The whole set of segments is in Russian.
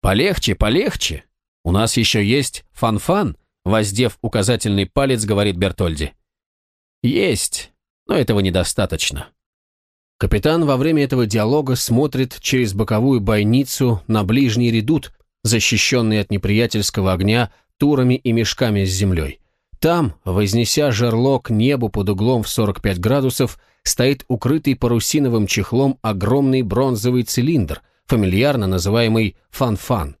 «Полегче, полегче. У нас еще есть фанфан», — воздев указательный палец, говорит Бертольди. «Есть, но этого недостаточно». Капитан во время этого диалога смотрит через боковую бойницу на ближний редут, защищенный от неприятельского огня турами и мешками с землей. Там, вознеся жерло к небу под углом в 45 градусов, стоит укрытый парусиновым чехлом огромный бронзовый цилиндр, фамильярно называемый «фан-фан».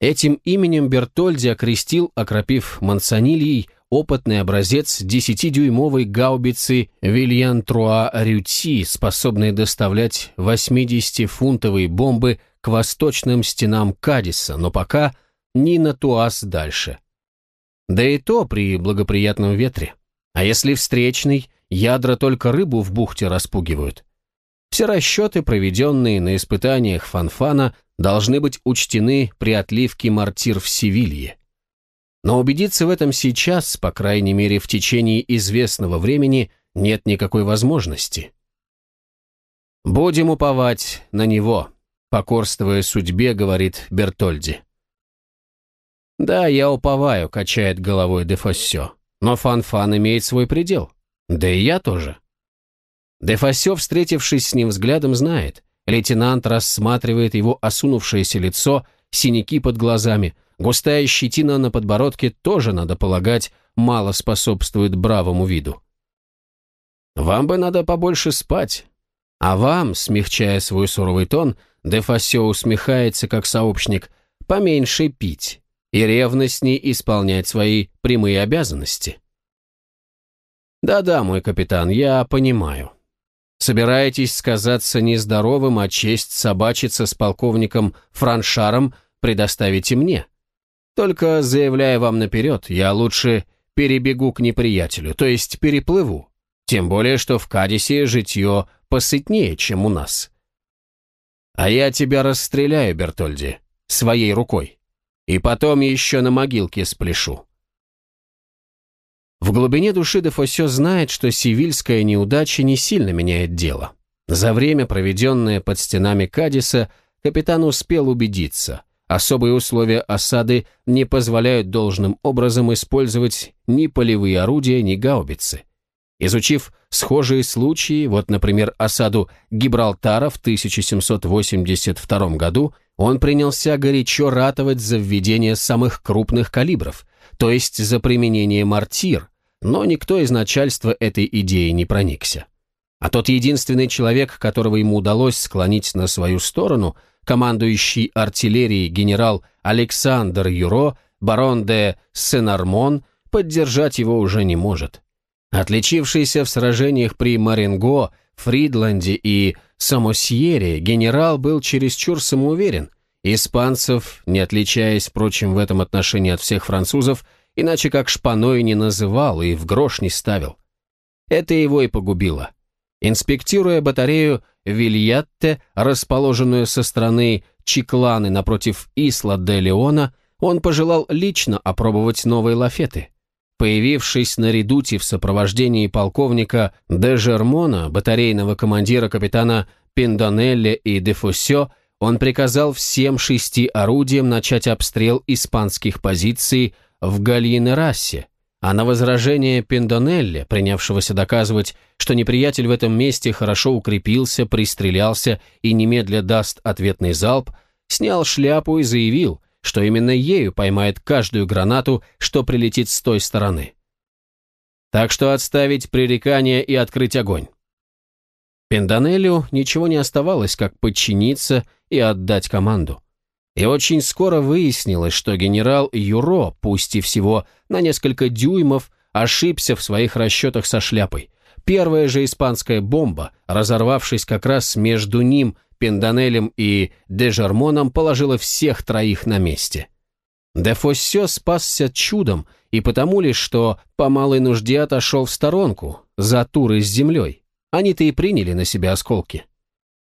Этим именем Бертольди окрестил, окропив мансанильей, опытный образец 10-дюймовой гаубицы Вильян Труа Рюти, способной доставлять 80-фунтовые бомбы к восточным стенам Кадиса, но пока ни на туаз дальше. Да и то при благоприятном ветре. А если встречный, ядра только рыбу в бухте распугивают. Все расчеты, проведенные на испытаниях Фанфана, должны быть учтены при отливке мортир в Севилье. Но убедиться в этом сейчас, по крайней мере в течение известного времени, нет никакой возможности. «Будем уповать на него», — покорствуя судьбе, говорит Бертольди. «Да, я уповаю», — качает головой Дефоссё. «Но Фан-Фан имеет свой предел. Да и я тоже». Дефоссё, встретившись с ним взглядом, знает. Лейтенант рассматривает его осунувшееся лицо, синяки под глазами, густая щетина на подбородке тоже, надо полагать, мало способствует бравому виду. «Вам бы надо побольше спать. А вам, смягчая свой суровый тон, Дефассё усмехается, как сообщник, поменьше пить и ревностней исполнять свои прямые обязанности. Да-да, мой капитан, я понимаю. Собираетесь сказаться нездоровым, а честь собачиться с полковником Франшаром предоставите мне. Только заявляя вам наперед, я лучше перебегу к неприятелю, то есть переплыву. Тем более, что в Кадисе житье посытнее, чем у нас. А я тебя расстреляю, Бертольди, своей рукой. И потом еще на могилке спляшу. В глубине души Дефосе знает, что сивильская неудача не сильно меняет дело. За время, проведенное под стенами Кадиса, капитан успел убедиться. Особые условия осады не позволяют должным образом использовать ни полевые орудия, ни гаубицы. Изучив схожие случаи, вот, например, осаду Гибралтара в 1782 году, он принялся горячо ратовать за введение самых крупных калибров, то есть за применение мортир, но никто из начальства этой идеи не проникся. А тот единственный человек, которого ему удалось склонить на свою сторону, командующий артиллерией генерал Александр Юро, барон де Сенармон, поддержать его уже не может. Отличившийся в сражениях при Маринго, Фридланде и Самосьере генерал был чересчур самоуверен. Испанцев, не отличаясь, впрочем, в этом отношении от всех французов, иначе как шпаной не называл и в грош не ставил. Это его и погубило. Инспектируя батарею Вильятте, расположенную со стороны Чикланы напротив Исла де Леона, он пожелал лично опробовать новые лафеты. Появившись на редуте в сопровождении полковника де Жермона, батарейного командира капитана Пиндонелли и де Фусё, он приказал всем шести орудиям начать обстрел испанских позиций в Гальинерасе, а на возражение Пиндонелли, принявшегося доказывать, что неприятель в этом месте хорошо укрепился, пристрелялся и немедля даст ответный залп, снял шляпу и заявил, что именно ею поймает каждую гранату, что прилетит с той стороны. Так что отставить пререкание и открыть огонь. Пенданелю ничего не оставалось, как подчиниться и отдать команду. И очень скоро выяснилось, что генерал Юро, пусть и всего на несколько дюймов, ошибся в своих расчетах со шляпой. Первая же испанская бомба, разорвавшись как раз между ним Пенданелем и Дежермоном положила всех троих на месте. Дефоссё спасся чудом и потому лишь, что по малой нужде отошел в сторонку, за туры с землей. Они-то и приняли на себя осколки.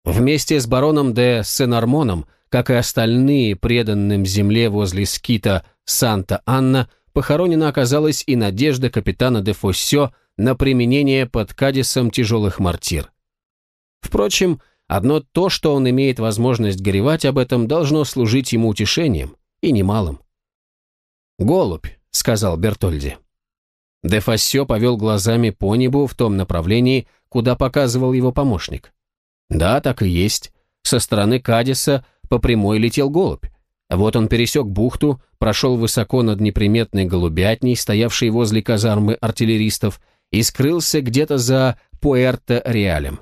Вместе с бароном де Сенармоном, как и остальные преданным земле возле скита Санта-Анна, похоронена оказалась и надежда капитана де Фоссё на применение под Кадисом тяжелых мортир. Впрочем, одно то, что он имеет возможность горевать об этом, должно служить ему утешением, и немалым. «Голубь», — сказал Бертольди. Де Фассё повел глазами по небу в том направлении, куда показывал его помощник. Да, так и есть. Со стороны Кадиса по прямой летел голубь. Вот он пересек бухту, прошел высоко над неприметной голубятней, стоявшей возле казармы артиллеристов, и скрылся где-то за Пуэрто-Реалем.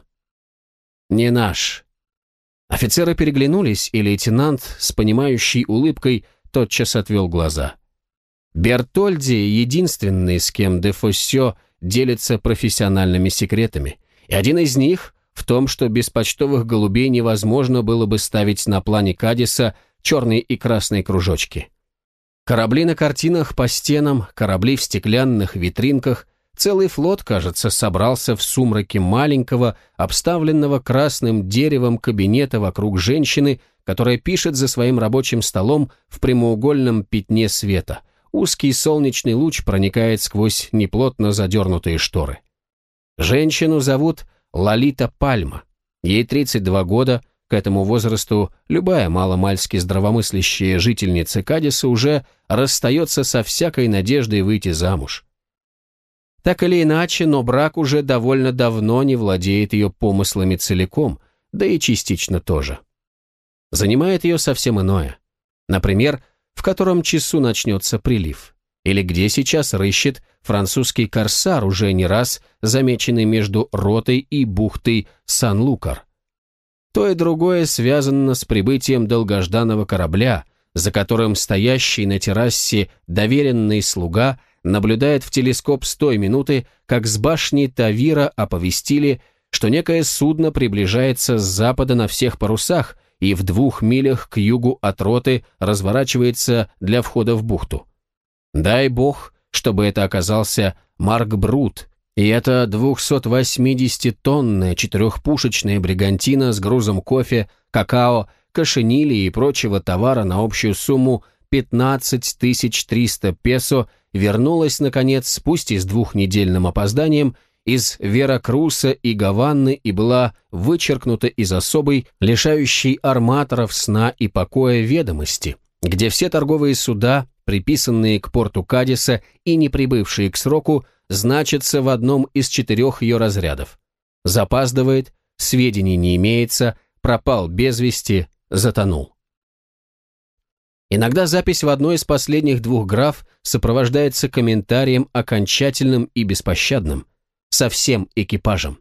«Не наш». Офицеры переглянулись, и лейтенант с понимающей улыбкой тотчас отвел глаза. Бертольди — единственный, с кем де Фоссё делится профессиональными секретами, и один из них в том, что без почтовых голубей невозможно было бы ставить на плане Кадиса черные и красные кружочки. Корабли на картинах по стенам, корабли в стеклянных витринках, целый флот, кажется, собрался в сумраке маленького, обставленного красным деревом кабинета вокруг женщины, которая пишет за своим рабочим столом в прямоугольном пятне света. Узкий солнечный луч проникает сквозь неплотно задернутые шторы. Женщину зовут Лолита Пальма. Ей 32 года, к этому возрасту любая маломальски здравомыслящая жительница Кадиса уже расстается со всякой надеждой выйти замуж. Так или иначе, но брак уже довольно давно не владеет ее помыслами целиком, да и частично тоже. Занимает ее совсем иное. Например, в котором часу начнется прилив или где сейчас рыщет французский корсар, уже не раз замеченный между ротой и бухтой Сан-Лукар. То и другое связано с прибытием долгожданного корабля, за которым стоящий на террасе доверенный слуга наблюдает в телескоп с той минуты, как с башни Тавира оповестили, что некое судно приближается с запада на всех парусах и в двух милях к югу от роты разворачивается для входа в бухту. Дай бог, чтобы это оказался Марк Брут, и это 280-тонная четырехпушечная бригантина с грузом кофе, какао, кошенили и прочего товара на общую сумму 15 300 песо вернулась, наконец, пусть и с двухнедельным опозданием, из Веракруса и Гаванны и была вычеркнута из особой, лишающей арматоров сна и покоя ведомости, где все торговые суда приписанные к порту Кадиса и не прибывшие к сроку, значатся в одном из четырех ее разрядов. Запаздывает, сведений не имеется, пропал без вести, затонул. Иногда запись в одной из последних двух граф сопровождается комментарием окончательным и беспощадным, со всем экипажем.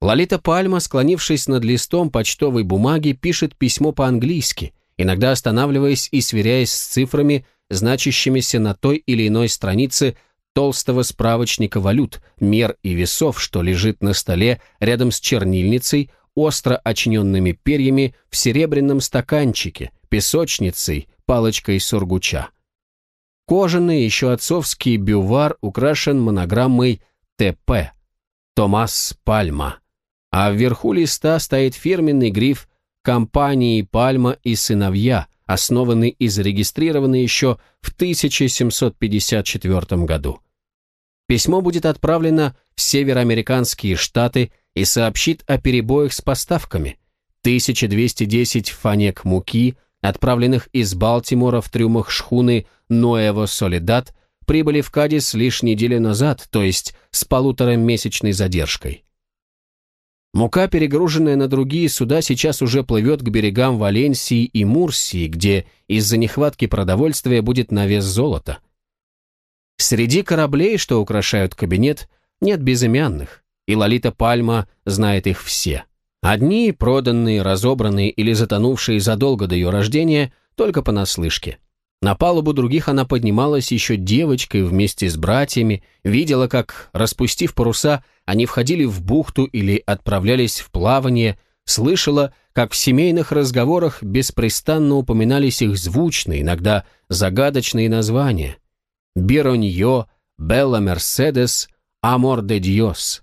Лолита Пальма, склонившись над листом почтовой бумаги, пишет письмо по-английски – иногда останавливаясь и сверяясь с цифрами, значащимися на той или иной странице толстого справочника валют, мер и весов, что лежит на столе рядом с чернильницей, остро очненными перьями в серебряном стаканчике, песочницей, палочкой сургуча. Кожаный, еще отцовский бювар украшен монограммой «ТП» – Томас Пальма, а вверху листа стоит фирменный гриф компании «Пальма и сыновья», основанный и зарегистрированный еще в 1754 году. Письмо будет отправлено в североамериканские штаты и сообщит о перебоях с поставками. 1210 фанек муки, отправленных из Балтимора в трюмах шхуны «Ноэво Солидат», прибыли в Кадис лишь неделю назад, то есть с полуторамесячной задержкой. Мука, перегруженная на другие суда, сейчас уже плывет к берегам Валенсии и Мурсии, где из-за нехватки продовольствия будет навес золота. Среди кораблей, что украшают кабинет, нет безымянных, и Лолита Пальма знает их все. Одни, проданные, разобранные или затонувшие задолго до ее рождения, только понаслышке. На палубу других она поднималась еще девочкой вместе с братьями, видела, как, распустив паруса, они входили в бухту или отправлялись в плавание, слышала, как в семейных разговорах беспрестанно упоминались их звучные, иногда загадочные названия. Бироньо, Белла Мерседес, Амор де Диос.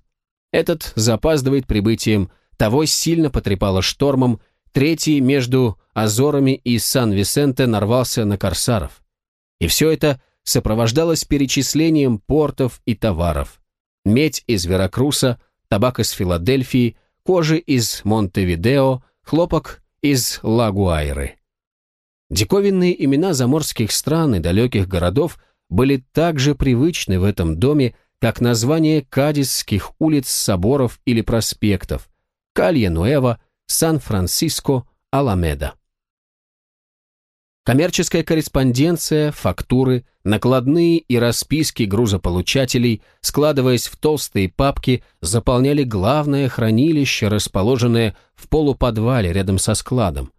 Этот запаздывает прибытием, того сильно потрепало штормом, третий между Азорами и Сан-Висенте нарвался на корсаров. И все это сопровождалось перечислением портов и товаров. Медь из Веракруса, табак из Филадельфии, кожи из Монтевидео, хлопок из Лагуайры. Диковинные имена заморских стран и далеких городов были также привычны в этом доме, как название кадисских улиц, соборов или проспектов Калья-Нуэва, Сан-Франциско, Аламеда. Коммерческая корреспонденция, фактуры, накладные и расписки грузополучателей, складываясь в толстые папки, заполняли главное хранилище, расположенное в полуподвале рядом со складом.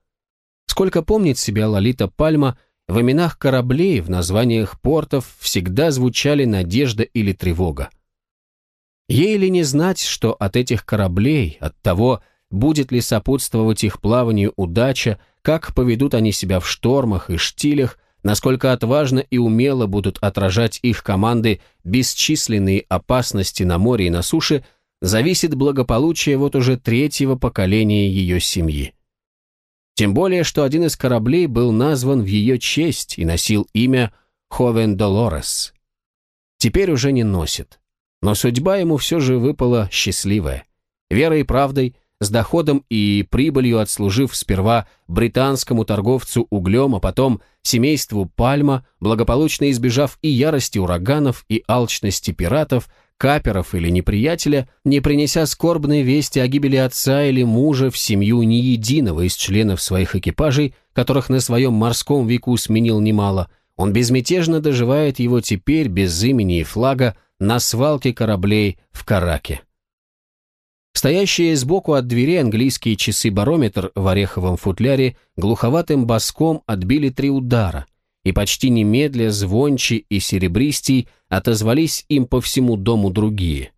Сколько помнит себя Лолита Пальма, в именах кораблей, в названиях портов всегда звучали надежда или тревога. Ей ли не знать, что от этих кораблей, от того, будет ли сопутствовать их плаванию удача, как поведут они себя в штормах и штилях, насколько отважно и умело будут отражать их команды бесчисленные опасности на море и на суше, зависит благополучие вот уже третьего поколения ее семьи. Тем более, что один из кораблей был назван в ее честь и носил имя Ховен Долорес. Теперь уже не носит. Но судьба ему все же выпала счастливая. Верой и правдой – с доходом и прибылью отслужив сперва британскому торговцу углем, а потом семейству Пальма, благополучно избежав и ярости ураганов, и алчности пиратов, каперов или неприятеля, не принеся скорбной вести о гибели отца или мужа в семью ни единого из членов своих экипажей, которых на своем морском веку сменил немало, он безмятежно доживает его теперь без имени и флага на свалке кораблей в Караке. Стоящие сбоку от двери английские часы-барометр в ореховом футляре глуховатым боском отбили три удара, и почти немедля звончи и серебристей отозвались им по всему дому другие.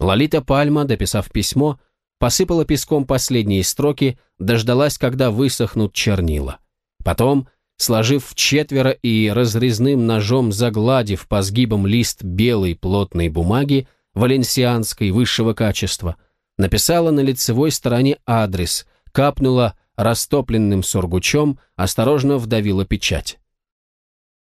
Лолита Пальма, дописав письмо, посыпала песком последние строки, дождалась, когда высохнут чернила. Потом, сложив в четверо и разрезным ножом загладив по сгибам лист белой плотной бумаги, валенсианской высшего качества, написала на лицевой стороне адрес, капнула растопленным сургучом, осторожно вдавила печать.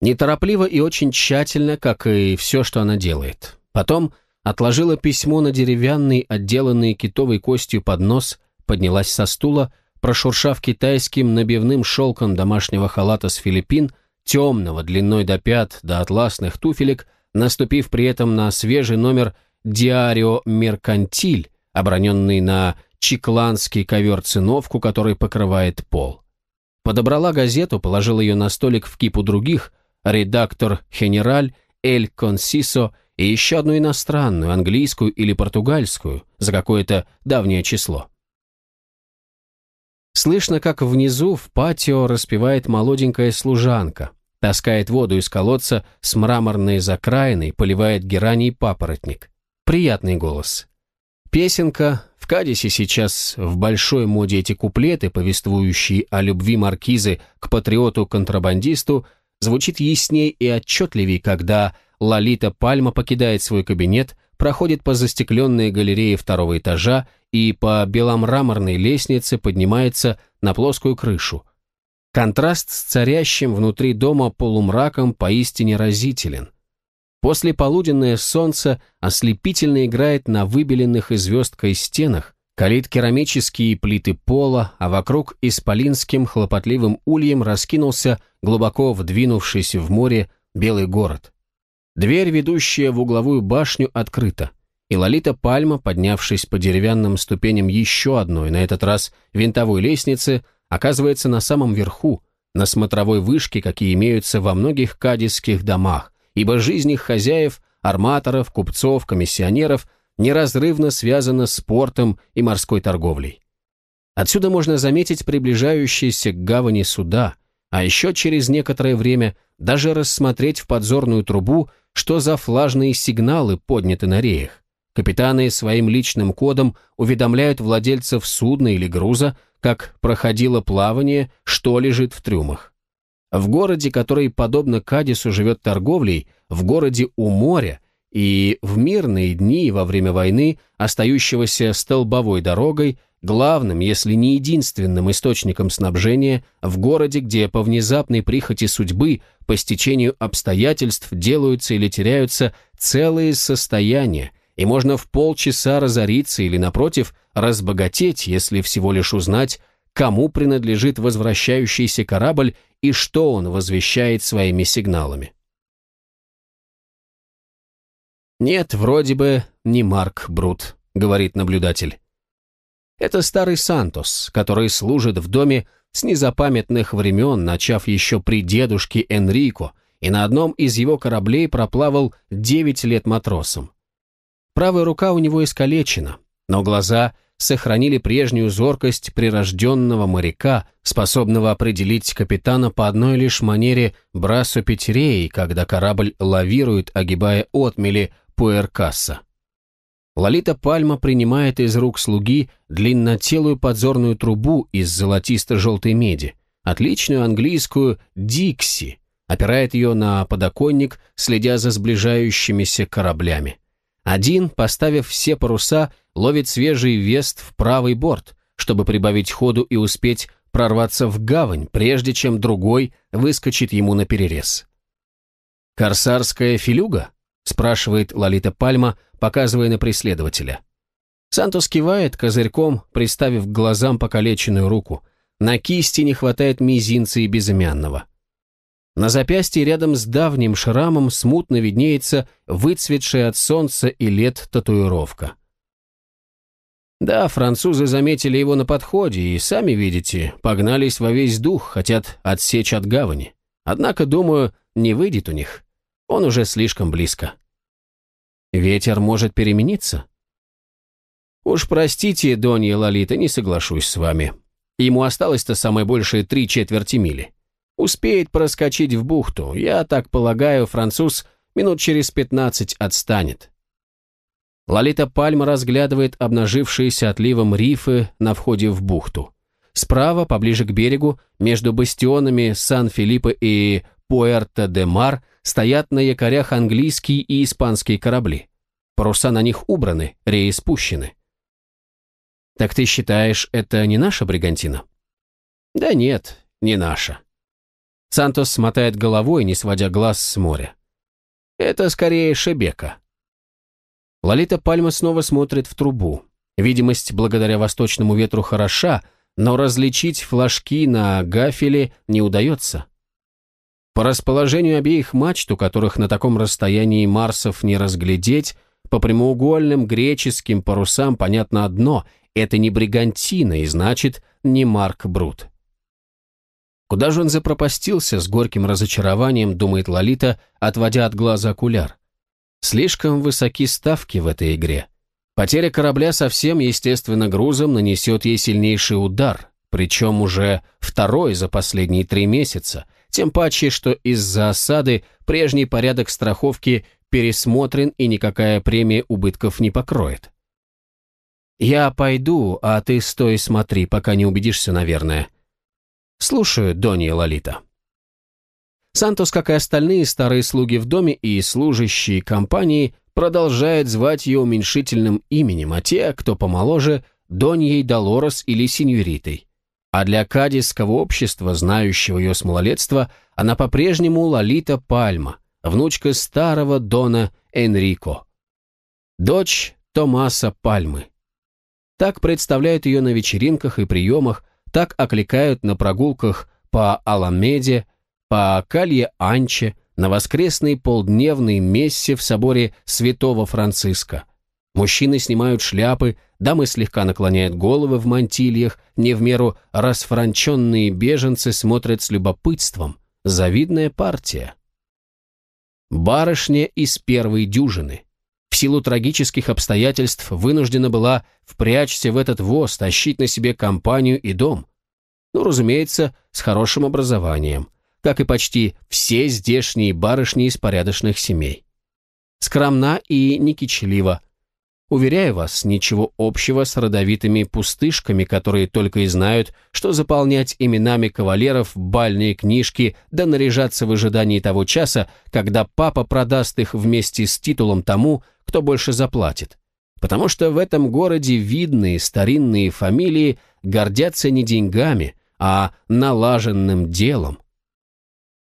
Неторопливо и очень тщательно, как и все, что она делает. Потом отложила письмо на деревянный, отделанный китовой костью поднос, поднялась со стула, прошуршав китайским набивным шелком домашнего халата с Филиппин, темного, длиной до пят, до атласных туфелек, наступив при этом на свежий номер «Диарио Меркантиль», оброненный на чекланский ковер-циновку, который покрывает пол. Подобрала газету, положила ее на столик в кипу других, редактор «Хенераль», «Эль Консисо» и еще одну иностранную, английскую или португальскую, за какое-то давнее число. Слышно, как внизу в патио распевает молоденькая служанка, таскает воду из колодца с мраморной закраиной, поливает герани и папоротник. Приятный голос. Песенка, в Кадисе сейчас в большой моде эти куплеты, повествующие о любви маркизы к патриоту-контрабандисту, звучит ясней и отчетливей, когда Лолита Пальма покидает свой кабинет, проходит по застекленной галерее второго этажа и по беломраморной лестнице поднимается на плоскую крышу. Контраст с царящим внутри дома полумраком поистине разителен. После полуденное солнце ослепительно играет на выбеленных и звездкой стенах, калит керамические плиты пола, а вокруг исполинским хлопотливым ульем раскинулся, глубоко вдвинувшийся в море, белый город. Дверь, ведущая в угловую башню, открыта, и Лолита Пальма, поднявшись по деревянным ступеням еще одной, на этот раз винтовой лестницы, оказывается на самом верху, на смотровой вышке, какие имеются во многих кадисских домах, ибо жизнь их хозяев, арматоров, купцов, комиссионеров неразрывно связана с портом и морской торговлей. Отсюда можно заметить приближающиеся к гавани суда, а еще через некоторое время даже рассмотреть в подзорную трубу, что за флажные сигналы подняты на реях. Капитаны своим личным кодом уведомляют владельцев судна или груза, как проходило плавание, что лежит в трюмах. В городе, который, подобно Кадису, живет торговлей, в городе у моря и в мирные дни во время войны, остающегося столбовой дорогой, главным, если не единственным источником снабжения, в городе, где по внезапной прихоти судьбы, по стечению обстоятельств делаются или теряются целые состояния, и можно в полчаса разориться или, напротив, разбогатеть, если всего лишь узнать, кому принадлежит возвращающийся корабль и что он возвещает своими сигналами. «Нет, вроде бы не Марк Брут», — говорит наблюдатель. Это старый Сантос, который служит в доме с незапамятных времен, начав еще при дедушке Энрико, и на одном из его кораблей проплавал девять лет матросом. Правая рука у него искалечена, но глаза сохранили прежнюю зоркость прирожденного моряка, способного определить капитана по одной лишь манере брасу Петереи, когда корабль лавирует, огибая отмели Пуэркасса. Лолита Пальма принимает из рук слуги длиннотелую подзорную трубу из золотисто-желтой меди, отличную английскую «Дикси», опирает ее на подоконник, следя за сближающимися кораблями. Один, поставив все паруса, ловит свежий вест в правый борт, чтобы прибавить ходу и успеть прорваться в гавань, прежде чем другой выскочит ему на перерез. «Корсарская филюга?» — спрашивает Лолита Пальма, показывая на преследователя. Сантос кивает козырьком, приставив к глазам покалеченную руку. На кисти не хватает мизинца и безымянного. На запястье рядом с давним шрамом смутно виднеется выцветшая от солнца и лет татуировка. Да, французы заметили его на подходе и, сами видите, погнались во весь дух, хотят отсечь от гавани. Однако, думаю, не выйдет у них. Он уже слишком близко. Ветер может перемениться? Уж простите, Донья Лолита, не соглашусь с вами. Ему осталось-то самое большее три четверти мили. Успеет проскочить в бухту. Я так полагаю, француз минут через пятнадцать отстанет. Лолита Пальма разглядывает обнажившиеся отливом рифы на входе в бухту. Справа, поближе к берегу, между бастионами Сан-Филиппо и Пуэрто-де-Мар стоят на якорях английские и испанские корабли. Паруса на них убраны, реи спущены. Так ты считаешь, это не наша бригантина? Да нет, не наша. Сантос смотает головой, не сводя глаз с моря. Это скорее Шебека. Лолита Пальма снова смотрит в трубу. Видимость благодаря восточному ветру хороша, но различить флажки на гафеле не удается. По расположению обеих мачт, у которых на таком расстоянии Марсов не разглядеть, по прямоугольным греческим парусам понятно одно – это не бригантина и значит не Марк Брут. Куда же он запропастился с горьким разочарованием, думает Лолита, отводя от глаза окуляр. Слишком высоки ставки в этой игре. Потеря корабля со всем, естественно, грузом нанесет ей сильнейший удар, причем уже второй за последние три месяца, тем паче, что из-за осады прежний порядок страховки пересмотрен и никакая премия убытков не покроет. «Я пойду, а ты стой смотри, пока не убедишься, наверное», «Слушаю, Донья Лолита». Сантос, как и остальные старые слуги в доме и служащие компании, продолжает звать ее уменьшительным именем, а те, кто помоложе, Доньей Долорес или Синьоритой. А для кадисского общества, знающего ее с малолетства, она по-прежнему Лолита Пальма, внучка старого Дона Энрико. Дочь Томаса Пальмы. Так представляют ее на вечеринках и приемах, так окликают на прогулках по Аламеде, по Калье-Анче, на воскресной полдневной мессе в соборе Святого Франциска. Мужчины снимают шляпы, дамы слегка наклоняют головы в мантильях, не в меру расфранченные беженцы смотрят с любопытством. Завидная партия. Барышня из первой дюжины. Силу трагических обстоятельств вынуждена была впрячься в этот воз, тащить на себе компанию и дом. Ну, разумеется, с хорошим образованием, как и почти все здешние барышни из порядочных семей. Скромна и не кичлива. Уверяю вас, ничего общего с родовитыми пустышками, которые только и знают, что заполнять именами кавалеров бальные книжки да наряжаться в ожидании того часа, когда папа продаст их вместе с титулом тому, кто больше заплатит. Потому что в этом городе видные старинные фамилии гордятся не деньгами, а налаженным делом.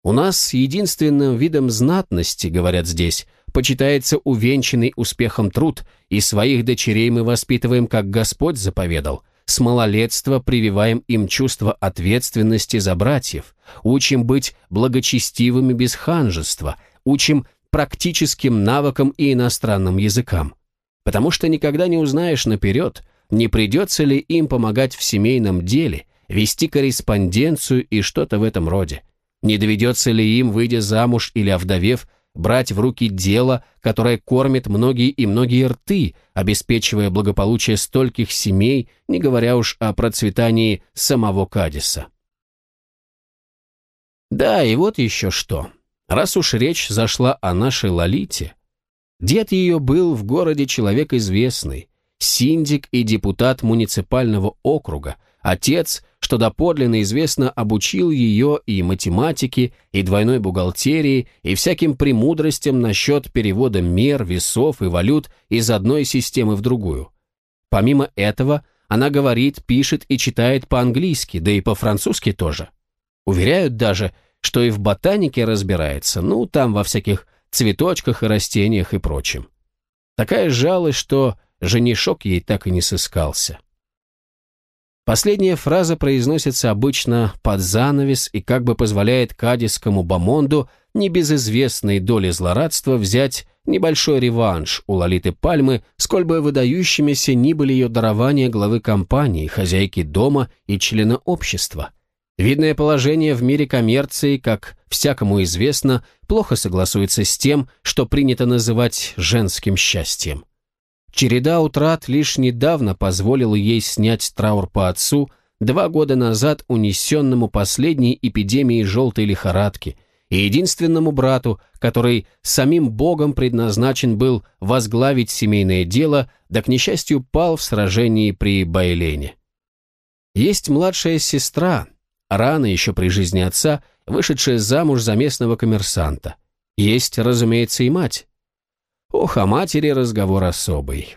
У нас единственным видом знатности, говорят здесь, почитается увенчанный успехом труд, и своих дочерей мы воспитываем, как Господь заповедал. С малолетства прививаем им чувство ответственности за братьев, учим быть благочестивыми без ханжества, учим практическим навыкам и иностранным языкам. Потому что никогда не узнаешь наперед, не придется ли им помогать в семейном деле, вести корреспонденцию и что-то в этом роде. Не доведется ли им, выйдя замуж или овдовев, брать в руки дело, которое кормит многие и многие рты, обеспечивая благополучие стольких семей, не говоря уж о процветании самого Кадиса. Да, и вот еще что. Раз уж речь зашла о нашей Лолите, дед ее был в городе человек известный, синдик и депутат муниципального округа, отец, что доподлинно известно, обучил ее и математике, и двойной бухгалтерии, и всяким премудростям насчет перевода мер, весов и валют из одной системы в другую. Помимо этого, она говорит, пишет и читает по-английски, да и по-французски тоже. Уверяют даже, что и в ботанике разбирается, ну, там во всяких цветочках и растениях и прочем. Такая жалость, что женишок ей так и не сыскался. Последняя фраза произносится обычно под занавес и как бы позволяет кадисскому бомонду небезызвестной доли злорадства взять небольшой реванш у Лолиты Пальмы, сколь бы выдающимися ни были ее дарования главы компании, хозяйки дома и члена общества. Видное положение в мире коммерции, как всякому известно, плохо согласуется с тем, что принято называть женским счастьем. Череда утрат лишь недавно позволила ей снять траур по отцу, два года назад унесенному последней эпидемией желтой лихорадки, и единственному брату, который самим Богом предназначен был возглавить семейное дело, да, к несчастью, пал в сражении при Байлене. Есть младшая сестра, рано еще при жизни отца, вышедшая замуж за местного коммерсанта. Есть, разумеется, и мать. Ох, о матери разговор особый.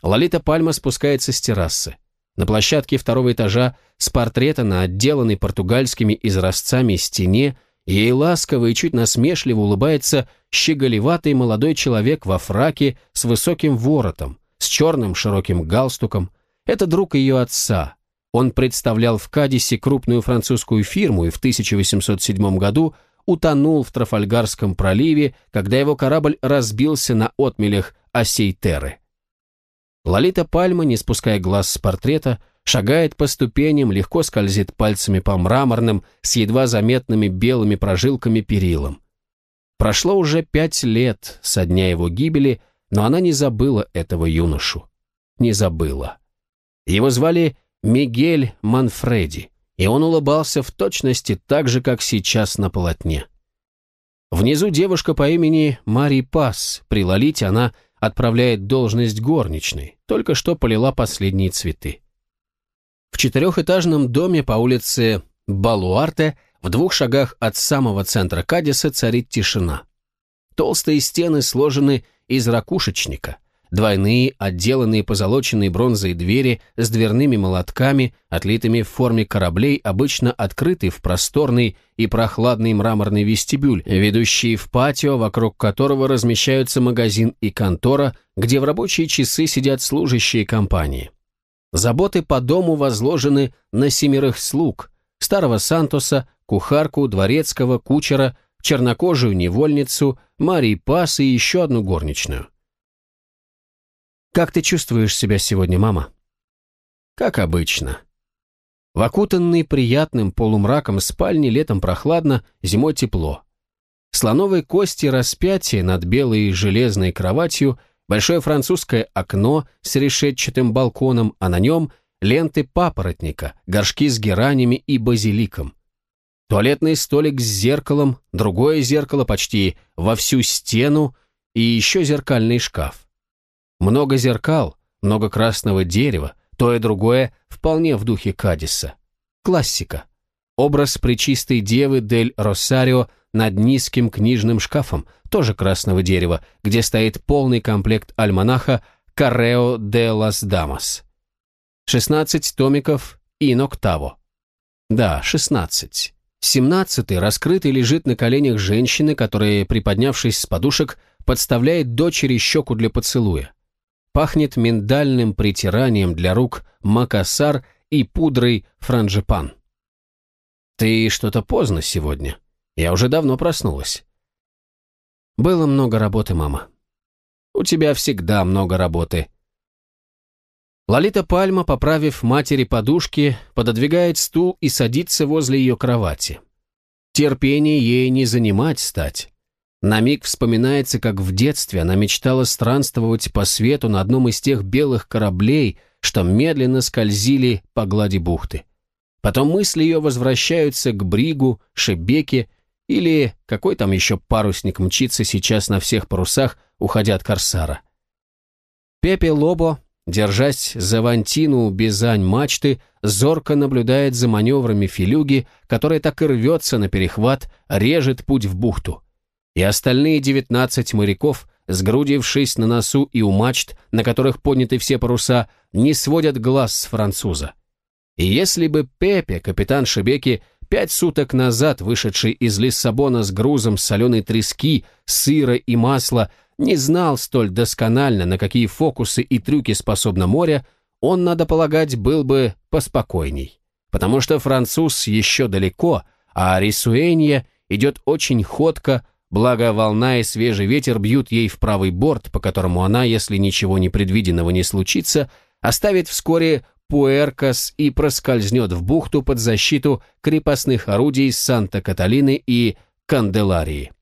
Лолита Пальма спускается с террасы. На площадке второго этажа с портрета на отделанной португальскими изразцами стене ей ласково и чуть насмешливо улыбается щеголеватый молодой человек во фраке с высоким воротом, с черным широким галстуком. Это друг ее отца. Он представлял в Кадисе крупную французскую фирму и в 1807 году утонул в Трафальгарском проливе, когда его корабль разбился на отмелях Осейтеры. Лолита Пальма, не спуская глаз с портрета, шагает по ступеням, легко скользит пальцами по мраморным, с едва заметными белыми прожилками перилам. Прошло уже пять лет со дня его гибели, но она не забыла этого юношу. Не забыла. Его звали Мигель Манфреди и он улыбался в точности так же, как сейчас на полотне. Внизу девушка по имени Мари Пас, при Лолите она отправляет должность горничной, только что полила последние цветы. В четырехэтажном доме по улице Балуарте в двух шагах от самого центра Кадиса царит тишина. Толстые стены сложены из ракушечника – Двойные, отделанные позолоченной бронзой двери с дверными молотками, отлитыми в форме кораблей, обычно открыты в просторный и прохладный мраморный вестибюль, ведущий в патио, вокруг которого размещаются магазин и контора, где в рабочие часы сидят служащие компании. Заботы по дому возложены на семерых слуг, старого Сантоса, кухарку, дворецкого, кучера, чернокожую невольницу, Марии Пас и еще одну горничную. «Как ты чувствуешь себя сегодня, мама?» «Как обычно». В окутанной приятным полумраком спальне летом прохладно, зимой тепло. Слоновые кости распятия над белой железной кроватью, большое французское окно с решетчатым балконом, а на нем ленты папоротника, горшки с геранями и базиликом. Туалетный столик с зеркалом, другое зеркало почти во всю стену и еще зеркальный шкаф. Много зеркал, много красного дерева, то и другое вполне в духе Кадиса. Классика. Образ пречистой девы Дель Росарио над низким книжным шкафом, тоже красного дерева, где стоит полный комплект альманаха «Карео де лас Дамас». 16 томиков «Иноктаво». Да, 16. Семнадцатый, раскрытый, лежит на коленях женщины, которая, приподнявшись с подушек, подставляет дочери щеку для поцелуя. Пахнет миндальным притиранием для рук макасар и пудрой франжипан. «Ты что-то поздно сегодня. Я уже давно проснулась». «Было много работы, мама». «У тебя всегда много работы». Лолита Пальма, поправив матери подушки, пододвигает стул и садится возле ее кровати. Терпение ей не занимать стать. На миг вспоминается, как в детстве она мечтала странствовать по свету на одном из тех белых кораблей, что медленно скользили по глади бухты. Потом мысли ее возвращаются к Бригу, Шебеке или какой там еще парусник мчится сейчас на всех парусах, уходя от Корсара. Пепе Лобо, держась за вантину Бизань мачты, зорко наблюдает за маневрами филюги, которая так и рвется на перехват, режет путь в бухту. И остальные девятнадцать моряков, сгрудившись на носу и у мачт, на которых подняты все паруса, не сводят глаз с француза. И если бы Пепе, капитан Шебеки, пять суток назад вышедший из Лиссабона с грузом соленой трески, сыра и масла, не знал столь досконально, на какие фокусы и трюки способно море, он, надо полагать, был бы поспокойней. Потому что француз еще далеко, а Рисуэнья идет очень ходко, благо волна и свежий ветер бьют ей в правый борт, по которому она, если ничего непредвиденного не случится, оставит вскоре Пуэркас и проскользнет в бухту под защиту крепостных орудий Санта-Каталины и Канделарии.